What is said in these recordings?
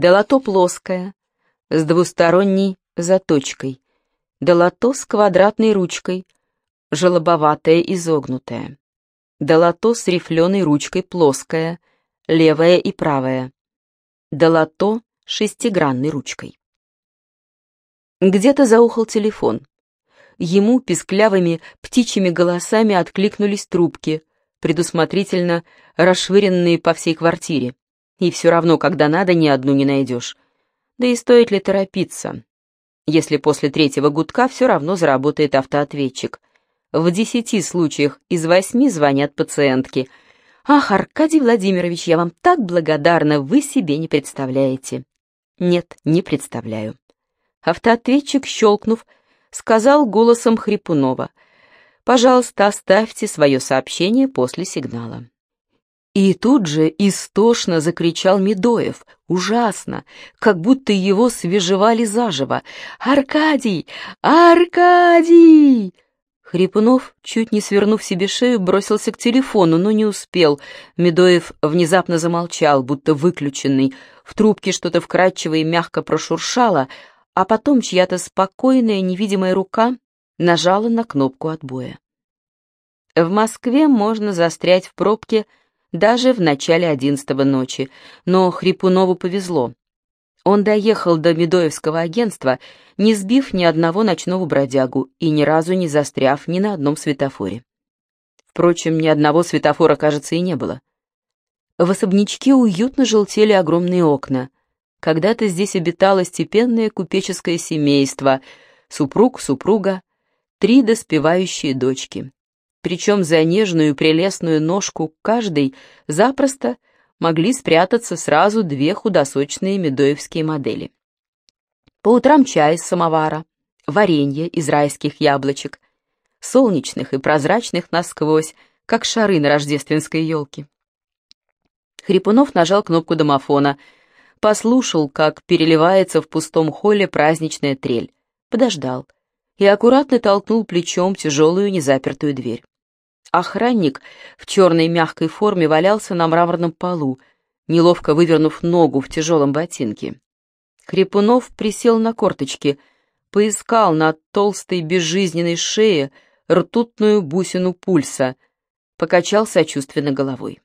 Долото плоское, с двусторонней заточкой. Долото с квадратной ручкой, желобоватое изогнутое. Долото с рифленой ручкой плоское, левая и правая. Долото шестигранной ручкой. Где-то заухал телефон. Ему писклявыми птичьими голосами откликнулись трубки, предусмотрительно расшвыренные по всей квартире. И все равно, когда надо, ни одну не найдешь. Да и стоит ли торопиться, если после третьего гудка все равно заработает автоответчик. В десяти случаях из восьми звонят пациентки. «Ах, Аркадий Владимирович, я вам так благодарна, вы себе не представляете». «Нет, не представляю». Автоответчик, щелкнув, сказал голосом Хрипунова. «Пожалуйста, оставьте свое сообщение после сигнала». И тут же истошно закричал Медоев, ужасно, как будто его свежевали заживо. «Аркадий! Аркадий!» Хрипунов, чуть не свернув себе шею, бросился к телефону, но не успел. Медоев внезапно замолчал, будто выключенный. В трубке что-то вкрадчиво и мягко прошуршало, а потом чья-то спокойная невидимая рука нажала на кнопку отбоя. В Москве можно застрять в пробке даже в начале одиннадцатого ночи, но Хрипунову повезло. Он доехал до Медоевского агентства, не сбив ни одного ночного бродягу и ни разу не застряв ни на одном светофоре. Впрочем, ни одного светофора, кажется, и не было. В особнячке уютно желтели огромные окна. Когда-то здесь обитало степенное купеческое семейство, супруг, супруга, три доспевающие дочки причем за нежную прелестную ножку каждой запросто могли спрятаться сразу две худосочные медоевские модели. По утрам чай из самовара, варенье из райских яблочек, солнечных и прозрачных насквозь, как шары на рождественской елке. Хрипунов нажал кнопку домофона, послушал, как переливается в пустом холле праздничная трель, подождал — и аккуратно толкнул плечом тяжелую незапертую дверь. Охранник в черной мягкой форме валялся на мраморном полу, неловко вывернув ногу в тяжелом ботинке. Крепунов присел на корточки, поискал на толстой безжизненной шее ртутную бусину пульса, покачал сочувственно головой.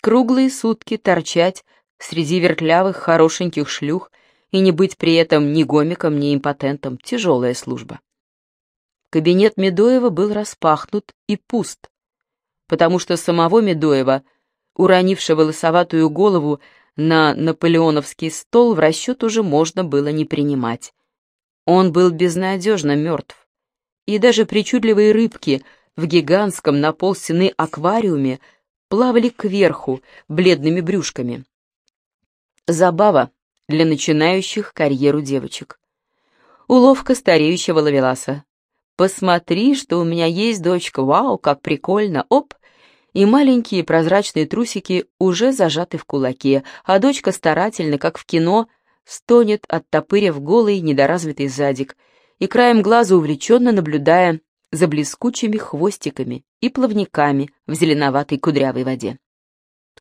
Круглые сутки торчать среди вертлявых хорошеньких шлюх и не быть при этом ни гомиком, ни импотентом — тяжелая служба. Кабинет Медоева был распахнут и пуст, потому что самого Медоева, уронившего лысоватую голову на наполеоновский стол, в расчет уже можно было не принимать. Он был безнадежно мертв. И даже причудливые рыбки в гигантском на пол аквариуме плавали кверху бледными брюшками. Забава для начинающих карьеру девочек. Уловка стареющего лавеласа. «Посмотри, что у меня есть дочка, вау, как прикольно, оп!» И маленькие прозрачные трусики уже зажаты в кулаке, а дочка старательно, как в кино, стонет, оттопырив голый недоразвитый задик, и краем глаза увлеченно наблюдая за блескучими хвостиками и плавниками в зеленоватой кудрявой воде.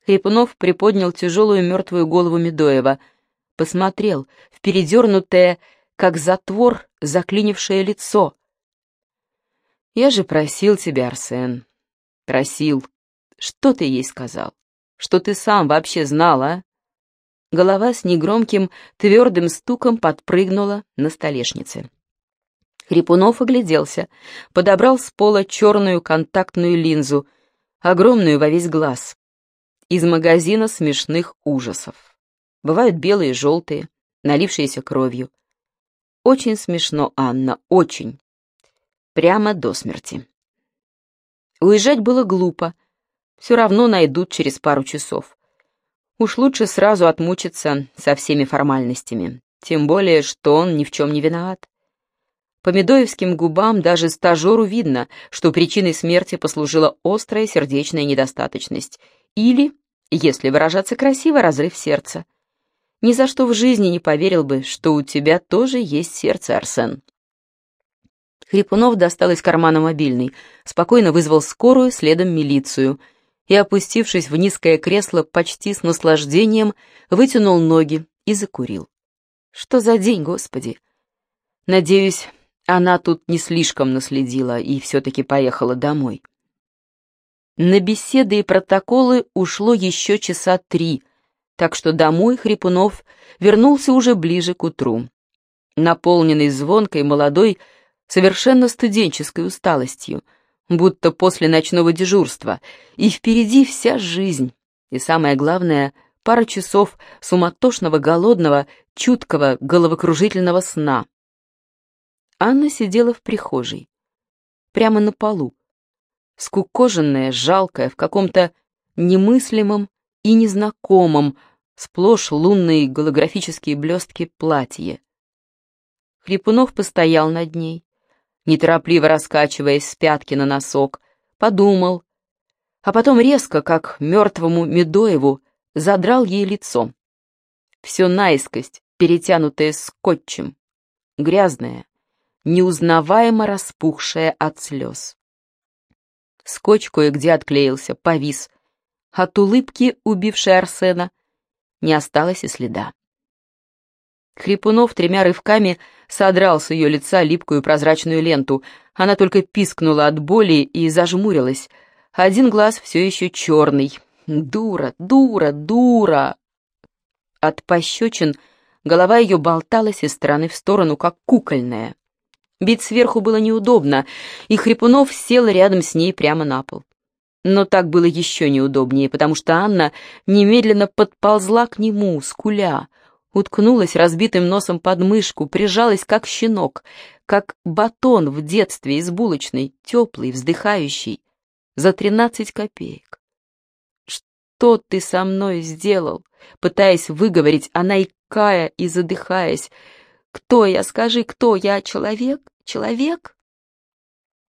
Хрипунов приподнял тяжелую мертвую голову Медоева, посмотрел в передернутое, как затвор, заклинившее лицо, я же просил тебя, Арсен. Просил. Что ты ей сказал? Что ты сам вообще знал, а? Голова с негромким, твердым стуком подпрыгнула на столешнице. Хрипунов огляделся, подобрал с пола черную контактную линзу, огромную во весь глаз, из магазина смешных ужасов. Бывают белые и желтые, налившиеся кровью. Очень смешно, Анна, очень прямо до смерти. Уезжать было глупо, все равно найдут через пару часов. Уж лучше сразу отмучиться со всеми формальностями, тем более, что он ни в чем не виноват. По медоевским губам даже стажеру видно, что причиной смерти послужила острая сердечная недостаточность или, если выражаться красиво, разрыв сердца. Ни за что в жизни не поверил бы, что у тебя тоже есть сердце, Арсен. Хрипунов достал из кармана мобильный, спокойно вызвал скорую, следом милицию и, опустившись в низкое кресло, почти с наслаждением вытянул ноги и закурил. Что за день, Господи? Надеюсь, она тут не слишком наследила и все-таки поехала домой. На беседы и протоколы ушло еще часа три, так что домой Хрипунов вернулся уже ближе к утру, наполненный звонкой, молодой, совершенно студенческой усталостью, будто после ночного дежурства, и впереди вся жизнь, и самое главное — пара часов суматошного, голодного, чуткого, головокружительного сна. Анна сидела в прихожей, прямо на полу, скукоженная, жалкая, в каком-то немыслимом и незнакомом, сплошь лунные голографические блестки платье. Хрипунов постоял над ней, неторопливо раскачиваясь с пятки на носок, подумал, а потом резко, как мертвому Медоеву, задрал ей лицо. Все наискость, перетянутое скотчем, грязное, неузнаваемо распухшее от слез. Скотч кое-где отклеился, повис. От улыбки, убившей Арсена, не осталось и следа. Хрипунов тремя рывками содрал с ее лица липкую прозрачную ленту. Она только пискнула от боли и зажмурилась. Один глаз все еще черный, Дура, дура, дура! От пощечин голова ее болталась из стороны в сторону, как кукольная. Бить сверху было неудобно, и Хрипунов сел рядом с ней прямо на пол. Но так было еще неудобнее, потому что Анна немедленно подползла к нему, скуля, уткнулась разбитым носом под мышку, прижалась как щенок, как батон в детстве из булочной, теплый, вздыхающий, за тринадцать копеек что ты со мной сделал?» Пытаясь выговорить, она икая и задыхаясь. «Кто я, скажи, кто я? Человек? Человек?»